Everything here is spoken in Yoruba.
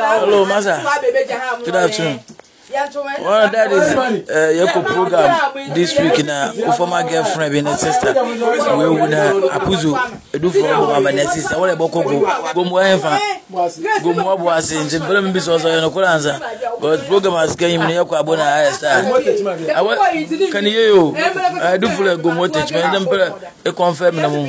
Hello, Master. Good afternoon. Well, that is uh, Yoko program this week na former girlfriend bi ne sister We wu na apuzu edufuo ọgbọ mama ne sister wọle bọ koko gomu ẹnfa gomu ọbọ ase nti mpere mi bi sọ sọ yẹn no kora nsa but program asike yim ne yẹkọ abo na ayẹ star awọ kaniye yo edufuo gomu otechima ẹni mpere ekọ nfẹ mi na mu.